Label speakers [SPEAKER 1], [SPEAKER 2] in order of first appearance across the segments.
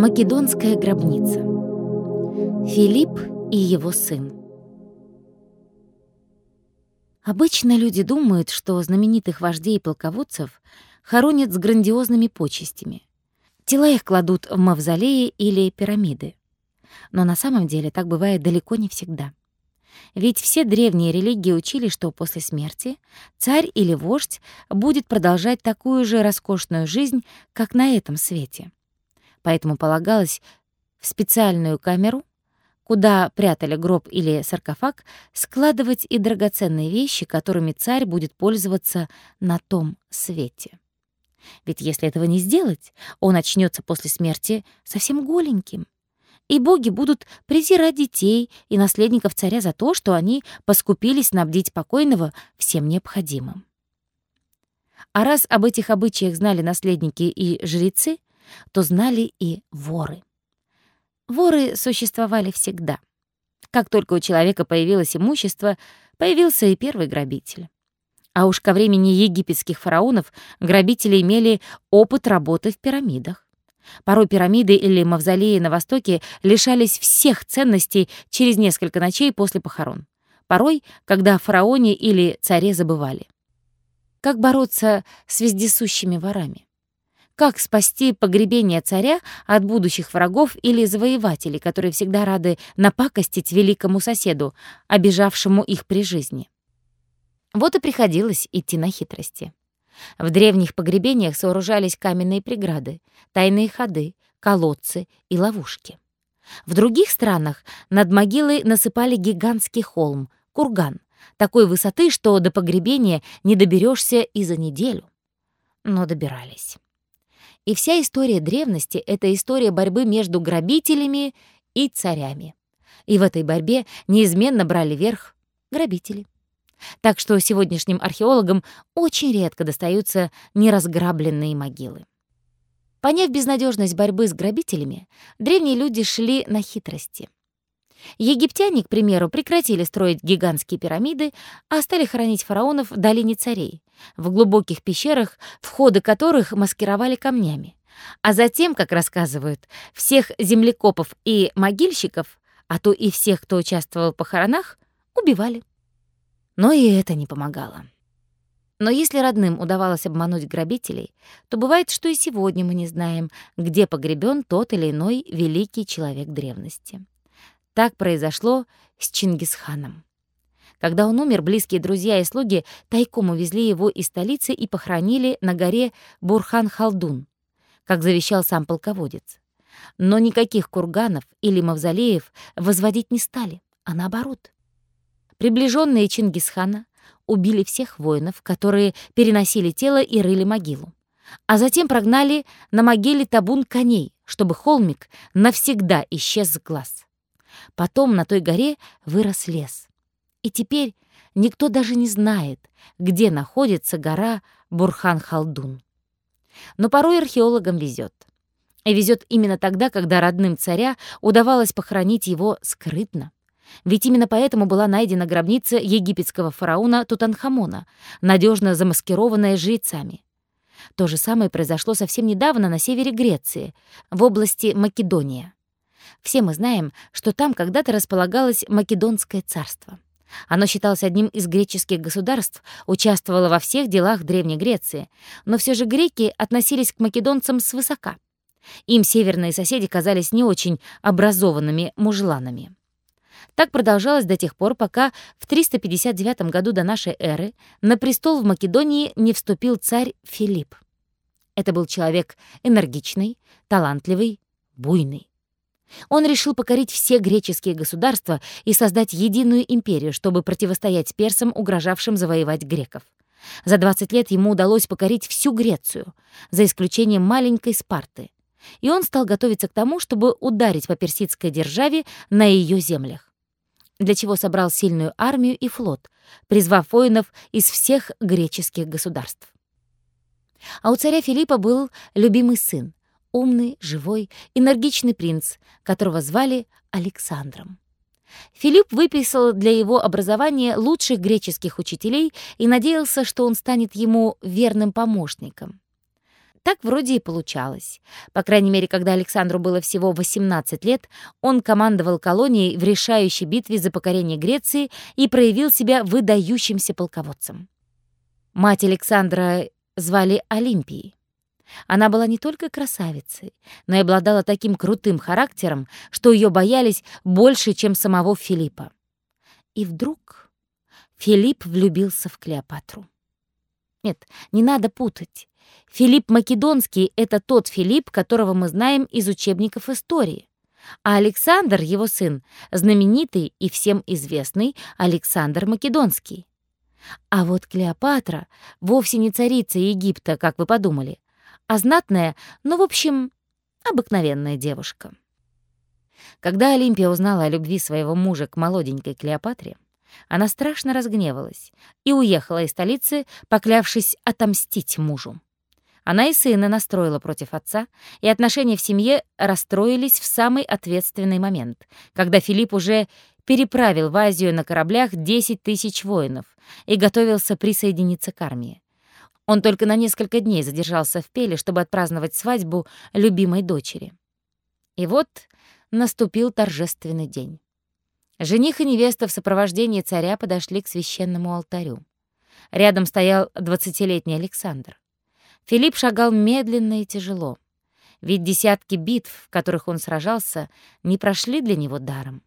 [SPEAKER 1] Македонская гробница. Филипп и его сын. Обычно люди думают, что знаменитых вождей и полководцев хоронят с грандиозными почестями. Тела их кладут в мавзолеи или пирамиды. Но на самом деле так бывает далеко не всегда. Ведь все древние религии учили, что после смерти царь или вождь будет продолжать такую же роскошную жизнь, как на этом свете поэтому полагалось в специальную камеру, куда прятали гроб или саркофаг, складывать и драгоценные вещи, которыми царь будет пользоваться на том свете. Ведь если этого не сделать, он очнется после смерти совсем голеньким. И боги будут презирать детей и наследников царя за то, что они поскупились снабдить покойного всем необходимым. А раз об этих обычаях знали наследники и жрецы, то знали и воры. Воры существовали всегда. Как только у человека появилось имущество, появился и первый грабитель. А уж ко времени египетских фараонов грабители имели опыт работы в пирамидах. Порой пирамиды или мавзолеи на Востоке лишались всех ценностей через несколько ночей после похорон. Порой, когда фараоне или царе забывали. Как бороться с вездесущими ворами? Как спасти погребение царя от будущих врагов или завоевателей, которые всегда рады напакостить великому соседу, обижавшему их при жизни? Вот и приходилось идти на хитрости. В древних погребениях сооружались каменные преграды, тайные ходы, колодцы и ловушки. В других странах над могилой насыпали гигантский холм, курган, такой высоты, что до погребения не доберешься и за неделю. Но добирались. И вся история древности — это история борьбы между грабителями и царями. И в этой борьбе неизменно брали верх грабители. Так что сегодняшним археологам очень редко достаются неразграбленные могилы. Поняв безнадежность борьбы с грабителями, древние люди шли на хитрости. Египтяне, к примеру, прекратили строить гигантские пирамиды, а стали хоронить фараонов в долине царей, в глубоких пещерах, входы которых маскировали камнями. А затем, как рассказывают, всех землекопов и могильщиков, а то и всех, кто участвовал в похоронах, убивали. Но и это не помогало. Но если родным удавалось обмануть грабителей, то бывает, что и сегодня мы не знаем, где погребен тот или иной великий человек древности. Так произошло с Чингисханом. Когда он умер, близкие друзья и слуги тайком увезли его из столицы и похоронили на горе Бурхан-Халдун, как завещал сам полководец. Но никаких курганов или мавзолеев возводить не стали, а наоборот. Приближенные Чингисхана убили всех воинов, которые переносили тело и рыли могилу. А затем прогнали на могиле табун коней, чтобы холмик навсегда исчез с глаз. Потом на той горе вырос лес. И теперь никто даже не знает, где находится гора Бурхан-Халдун. Но порой археологам везет. И везет именно тогда, когда родным царя удавалось похоронить его скрытно. Ведь именно поэтому была найдена гробница египетского фараона Тутанхамона, надежно замаскированная жрецами. То же самое произошло совсем недавно на севере Греции, в области Македония. Все мы знаем, что там когда-то располагалось Македонское царство. Оно считалось одним из греческих государств, участвовало во всех делах Древней Греции, но все же греки относились к македонцам свысока. Им северные соседи казались не очень образованными мужланами. Так продолжалось до тех пор, пока в 359 году до нашей эры на престол в Македонии не вступил царь Филипп. Это был человек энергичный, талантливый, буйный. Он решил покорить все греческие государства и создать единую империю, чтобы противостоять персам, угрожавшим завоевать греков. За 20 лет ему удалось покорить всю Грецию, за исключением маленькой Спарты. И он стал готовиться к тому, чтобы ударить по персидской державе на ее землях. Для чего собрал сильную армию и флот, призвав воинов из всех греческих государств. А у царя Филиппа был любимый сын, умный, живой, энергичный принц, которого звали Александром. Филипп выписал для его образования лучших греческих учителей и надеялся, что он станет ему верным помощником. Так вроде и получалось. По крайней мере, когда Александру было всего 18 лет, он командовал колонией в решающей битве за покорение Греции и проявил себя выдающимся полководцем. Мать Александра звали Олимпией. Она была не только красавицей, но и обладала таким крутым характером, что ее боялись больше, чем самого Филиппа. И вдруг Филипп влюбился в Клеопатру. Нет, не надо путать. Филипп Македонский — это тот Филипп, которого мы знаем из учебников истории. А Александр, его сын, знаменитый и всем известный Александр Македонский. А вот Клеопатра вовсе не царица Египта, как вы подумали, а знатная, ну, в общем, обыкновенная девушка. Когда Олимпия узнала о любви своего мужа к молоденькой Клеопатре, она страшно разгневалась и уехала из столицы, поклявшись отомстить мужу. Она и сына настроила против отца, и отношения в семье расстроились в самый ответственный момент, когда Филипп уже переправил в Азию на кораблях 10 тысяч воинов и готовился присоединиться к армии. Он только на несколько дней задержался в Пеле, чтобы отпраздновать свадьбу любимой дочери. И вот наступил торжественный день. Жених и невеста в сопровождении царя подошли к священному алтарю. Рядом стоял двадцатилетний Александр. Филипп шагал медленно и тяжело, ведь десятки битв, в которых он сражался, не прошли для него даром.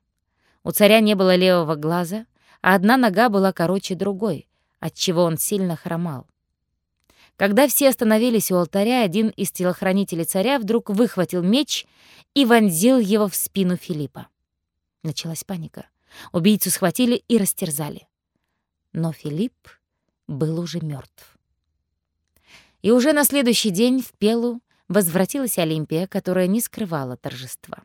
[SPEAKER 1] У царя не было левого глаза, а одна нога была короче другой, отчего он сильно хромал. Когда все остановились у алтаря, один из телохранителей царя вдруг выхватил меч и вонзил его в спину Филиппа. Началась паника. Убийцу схватили и растерзали. Но Филипп был уже мертв. И уже на следующий день в Пелу возвратилась Олимпия, которая не скрывала торжества.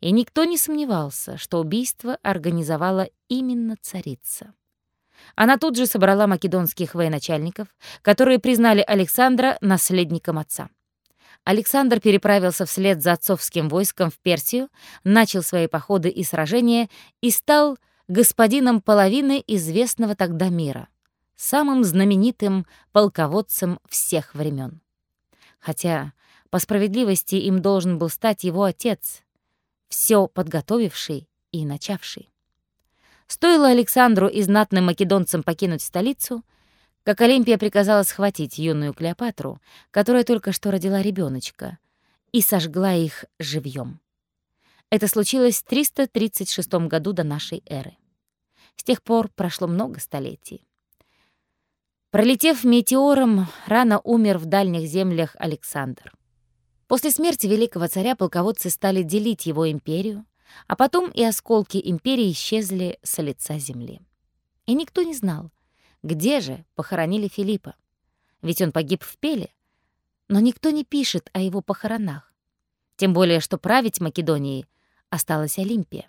[SPEAKER 1] И никто не сомневался, что убийство организовала именно царица. Она тут же собрала македонских военачальников, которые признали Александра наследником отца. Александр переправился вслед за отцовским войском в Персию, начал свои походы и сражения и стал господином половины известного тогда мира, самым знаменитым полководцем всех времен. Хотя, по справедливости, им должен был стать его отец, все подготовивший и начавший. Стоило Александру и знатным македонцам покинуть столицу — как Олимпия приказала схватить юную Клеопатру, которая только что родила ребеночка, и сожгла их живьем. Это случилось в 336 году до нашей эры. С тех пор прошло много столетий. Пролетев метеором, рано умер в дальних землях Александр. После смерти великого царя полководцы стали делить его империю, а потом и осколки империи исчезли с лица земли. И никто не знал, где же похоронили Филиппа? Ведь он погиб в Пеле. Но никто не пишет о его похоронах. Тем более, что править Македонией осталась Олимпия.